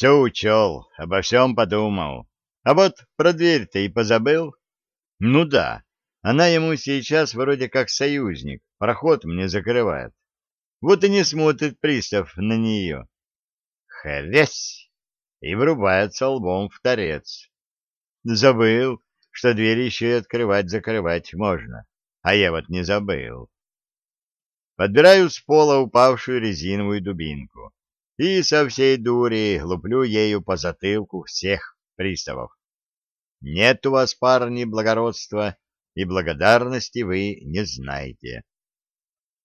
Все учел, обо всем подумал. А вот про дверь-то и позабыл. Ну да, она ему сейчас вроде как союзник, проход мне закрывает. Вот и не смотрит пристав на нее. Хрясь! И врубается лбом в торец. Забыл, что дверь еще и открывать-закрывать можно. А я вот не забыл. Подбираю с пола упавшую резиновую дубинку и со всей дури луплю ею по затылку всех приставов. Нет у вас, парни, благородства, и благодарности вы не знаете.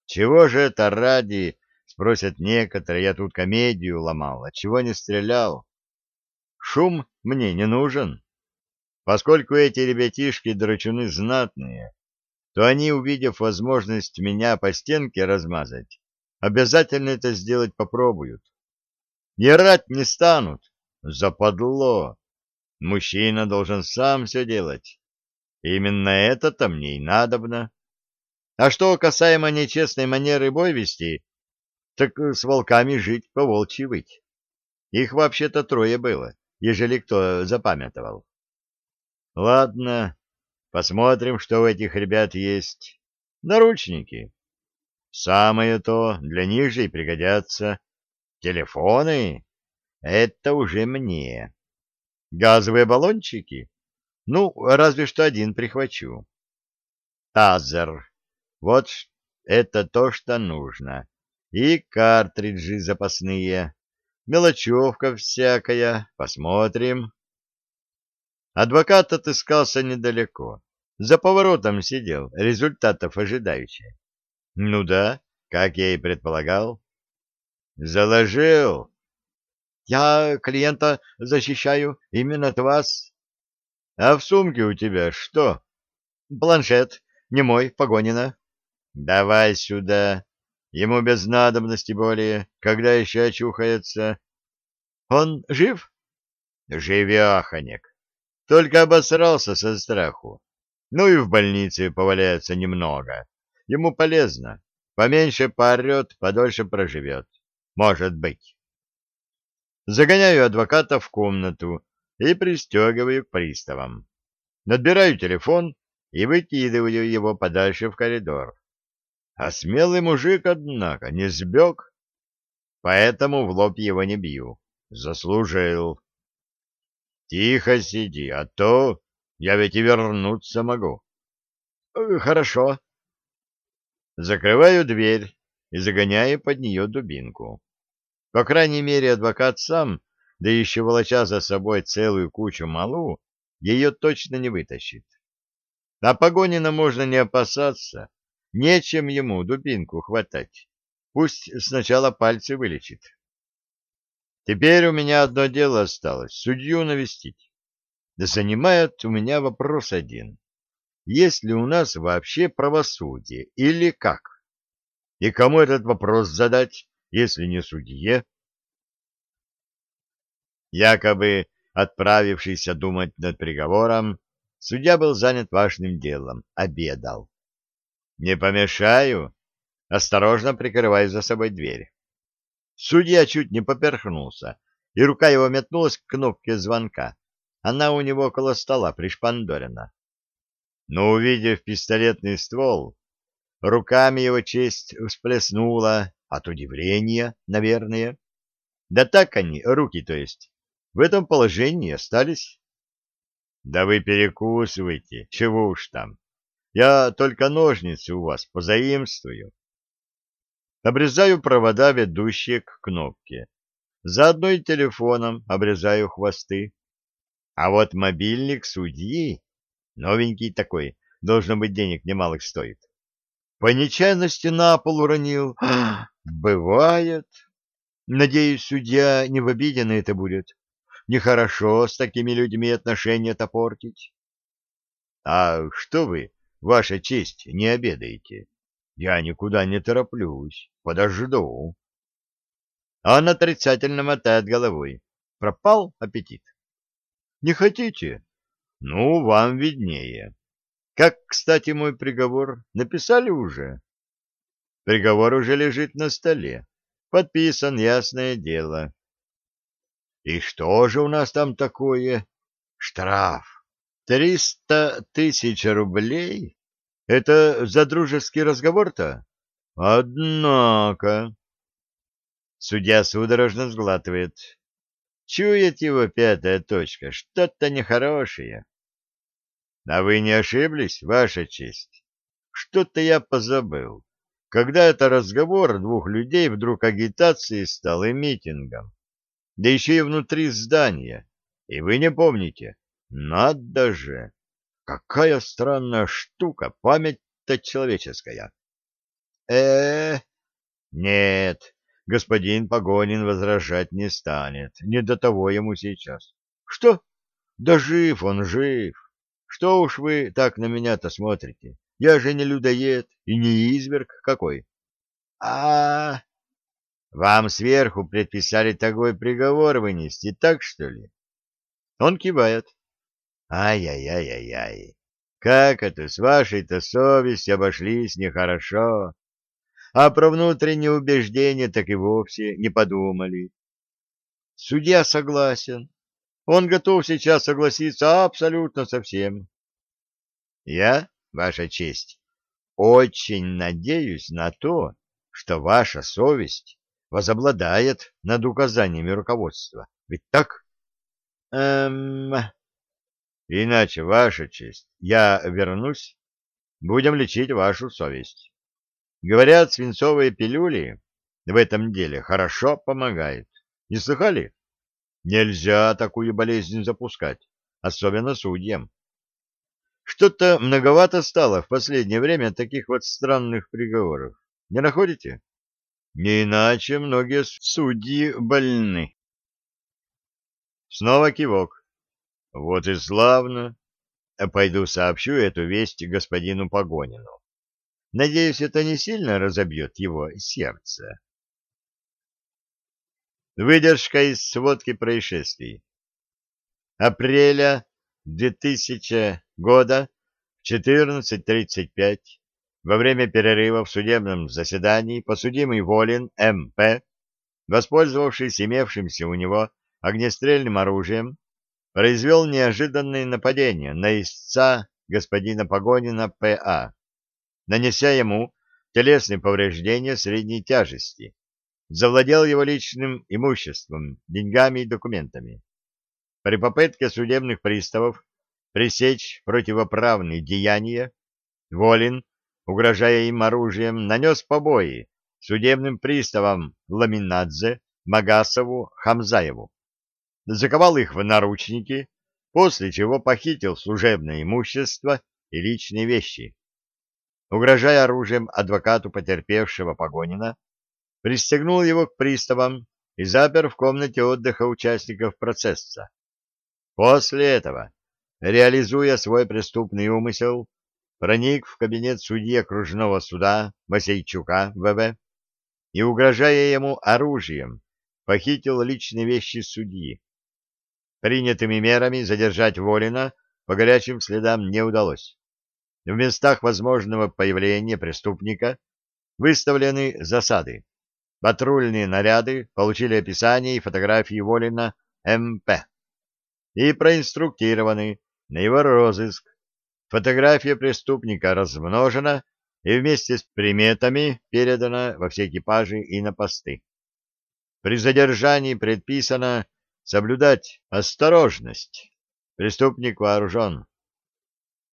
Чего же это ради, спросят некоторые, я тут комедию ломал, а чего не стрелял? Шум мне не нужен. Поскольку эти ребятишки-драчуны знатные, то они, увидев возможность меня по стенке размазать, обязательно это сделать попробуют. Не рать не станут. Западло. Мужчина должен сам все делать. Именно это-то мне и надобно. А что касаемо нечестной манеры бой вести, так с волками жить по волчьи выть. Их вообще-то трое было, ежели кто запамятовал. Ладно, посмотрим, что у этих ребят есть. Наручники. Самое то, для них же и пригодятся. Телефоны — это уже мне. Газовые баллончики? Ну, разве что один прихвачу. Тазер. Вот это то, что нужно. И картриджи запасные. Мелочевка всякая. Посмотрим. Адвокат отыскался недалеко. За поворотом сидел, результатов ожидающий. Ну да, как я и предполагал. Заложил. Я клиента защищаю именно от вас. А в сумке у тебя что? Планшет, не мой, Погонина. Давай сюда. Ему без надобности более, когда еще очухается. Он жив? Живеханек. Только обосрался со страху. Ну и в больнице поваляется немного. Ему полезно. Поменьше поорет, подольше проживет. Может быть. Загоняю адвоката в комнату и пристегиваю к приставам. Надбираю телефон и выкидываю его подальше в коридор. А смелый мужик, однако, не сбег, поэтому в лоб его не бью. Заслужил. Тихо сиди, а то я ведь и вернуться могу. Хорошо. Закрываю дверь и загоняю под нее дубинку. По крайней мере, адвокат сам, да еще волоча за собой целую кучу малу, ее точно не вытащит. А Погонина можно не опасаться, нечем ему дубинку хватать. Пусть сначала пальцы вылечит. Теперь у меня одно дело осталось — судью навестить. Да занимает у меня вопрос один. Есть ли у нас вообще правосудие или как? И кому этот вопрос задать? Если не судье. Якобы отправившийся думать над приговором, судья был занят важным делом — обедал. «Не помешаю?» Осторожно прикрывая за собой дверь. Судья чуть не поперхнулся, и рука его метнулась к кнопке звонка. Она у него около стола пришпандорена. Но, увидев пистолетный ствол, руками его честь всплеснула, от удивления, наверное. Да так они, руки то есть, в этом положении остались. Да вы перекусывайте, чего уж там. Я только ножницы у вас позаимствую. Обрезаю провода, ведущие к кнопке. Заодно и телефоном обрезаю хвосты. А вот мобильник судьи, новенький такой, должно быть денег немалых стоит. По нечаянности на пол уронил. Бывает. Надеюсь, судья не в обиде на это будет. Нехорошо с такими людьми отношения-то портить. А что вы, ваша честь, не обедаете? Я никуда не тороплюсь, подожду. Он отрицательно мотает головой. Пропал аппетит. Не хотите? Ну, вам виднее. Как, кстати, мой приговор? Написали уже? Приговор уже лежит на столе. Подписан, ясное дело. И что же у нас там такое? Штраф. Триста тысяч рублей? Это за дружеский разговор-то? Однако... Судья судорожно сглатывает. Чует его пятая точка, что-то нехорошее. А вы не ошиблись, ваша честь? Что-то я позабыл. Когда это разговор двух людей вдруг агитацией стал и митингом. Да еще и внутри здания. И вы не помните. Надо же! Какая странная штука, память-то человеческая. э, -э Нет, господин Погонин возражать не станет. Не до того ему сейчас. Что? Да жив он, жив. Что уж вы так на меня-то смотрите? Я же не людоед и не изверг какой. А, -а, а Вам сверху предписали такой приговор вынести, так что ли? Он кивает. Ай-яй-яй-яй-яй. Как это с вашей-то совестью обошлись нехорошо. А про внутреннее убеждение так и вовсе не подумали. Судья согласен. Он готов сейчас согласиться абсолютно со всем. Я, ваша честь, очень надеюсь на то, что ваша совесть возобладает над указаниями руководства. Ведь так? Эм... Иначе, ваша честь, я вернусь, будем лечить вашу совесть. Говорят, свинцовые пилюли в этом деле хорошо помогают. Не слыхали? Нельзя такую болезнь запускать, особенно судьям. Что-то многовато стало в последнее время таких вот странных приговоров. Не находите? Не иначе многие судьи больны. Снова кивок. Вот и славно. Пойду сообщу эту весть господину Погонину. Надеюсь, это не сильно разобьет его сердце. Выдержка из сводки происшествий. Апреля 2000 года в 14.35 во время перерыва в судебном заседании подсудимый Волин М.П., воспользовавшись имевшимся у него огнестрельным оружием, произвел неожиданное нападение на истца господина Погонина П.А., нанеся ему телесные повреждения средней тяжести, завладел его личным имуществом, деньгами и документами. При попытке судебных приставов пресечь противоправные деяния, Волин, угрожая им оружием, нанес побои судебным приставам Ламинадзе, Магасову, Хамзаеву, заковал их в наручники, после чего похитил служебное имущество и личные вещи. Угрожая оружием адвокату потерпевшего Погонина, пристегнул его к приставам и запер в комнате отдыха участников процесса. После этого, реализуя свой преступный умысел, проник в кабинет судьи окружного суда Масейчука ВВ и, угрожая ему оружием, похитил личные вещи судьи. Принятыми мерами задержать Волина по горячим следам не удалось. В местах возможного появления преступника выставлены засады. Патрульные наряды получили описание и фотографии Волина МП и проинструктированы на его розыск. Фотография преступника размножена и вместе с приметами передана во все экипажи и на посты. При задержании предписано соблюдать осторожность. Преступник вооружен.